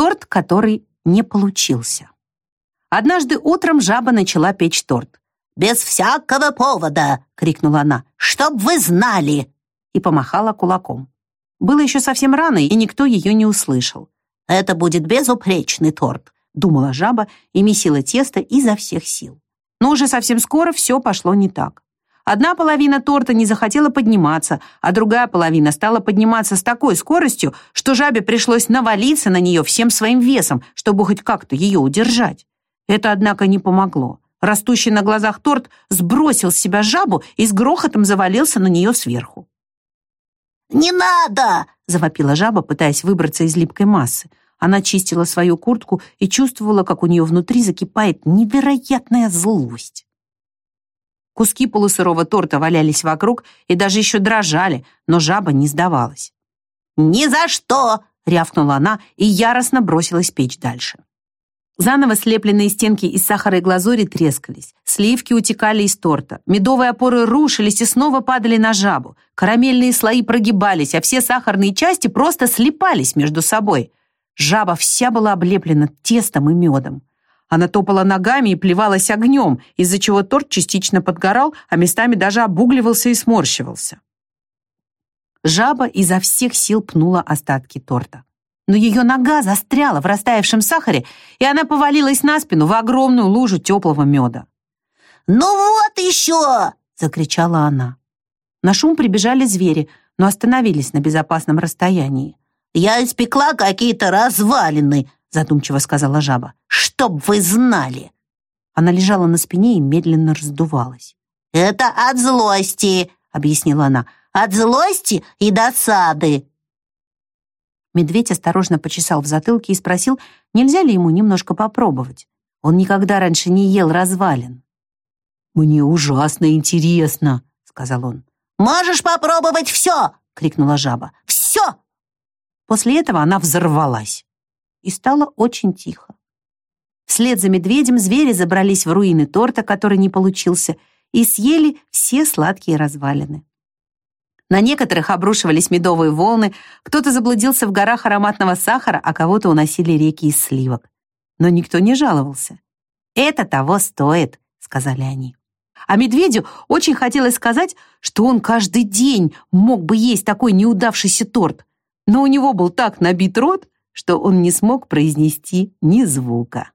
Торт, который не получился. Однажды утром жаба начала печь торт. «Без всякого повода!» — крикнула она. «Чтоб вы знали!» И помахала кулаком. Было еще совсем рано, и никто ее не услышал. «Это будет безупречный торт», — думала жаба и месила тесто изо всех сил. Но уже совсем скоро все пошло не так. Одна половина торта не захотела подниматься, а другая половина стала подниматься с такой скоростью, что жабе пришлось навалиться на нее всем своим весом, чтобы хоть как-то ее удержать. Это, однако, не помогло. Растущий на глазах торт сбросил с себя жабу и с грохотом завалился на нее сверху. «Не надо!» — завопила жаба, пытаясь выбраться из липкой массы. Она чистила свою куртку и чувствовала, как у нее внутри закипает невероятная злость. Куски полусырого торта валялись вокруг и даже еще дрожали, но жаба не сдавалась. «Ни за что!» — рявкнула она и яростно бросилась печь дальше. Заново слепленные стенки из сахара и глазури трескались, сливки утекали из торта, медовые опоры рушились и снова падали на жабу, карамельные слои прогибались, а все сахарные части просто слипались между собой. Жаба вся была облеплена тестом и медом. Она топала ногами и плевалась огнем, из-за чего торт частично подгорал, а местами даже обугливался и сморщивался. Жаба изо всех сил пнула остатки торта. Но ее нога застряла в растаявшем сахаре, и она повалилась на спину в огромную лужу теплого меда. «Ну вот еще!» — закричала она. На шум прибежали звери, но остановились на безопасном расстоянии. «Я испекла какие-то развалины», — задумчиво сказала жаба. «Чтоб вы знали!» Она лежала на спине и медленно раздувалась. «Это от злости», — объяснила она. «От злости и досады». Медведь осторожно почесал в затылке и спросил, нельзя ли ему немножко попробовать. Он никогда раньше не ел развалин. «Мне ужасно интересно», — сказал он. «Можешь попробовать все!» — крикнула жаба. «Все!» После этого она взорвалась. И стало очень тихо. Вслед за медведем звери забрались в руины торта, который не получился, и съели все сладкие развалины. На некоторых обрушивались медовые волны, кто-то заблудился в горах ароматного сахара, а кого-то уносили реки из сливок. Но никто не жаловался. «Это того стоит», — сказали они. А медведю очень хотелось сказать, что он каждый день мог бы есть такой неудавшийся торт, но у него был так набит рот, что он не смог произнести ни звука.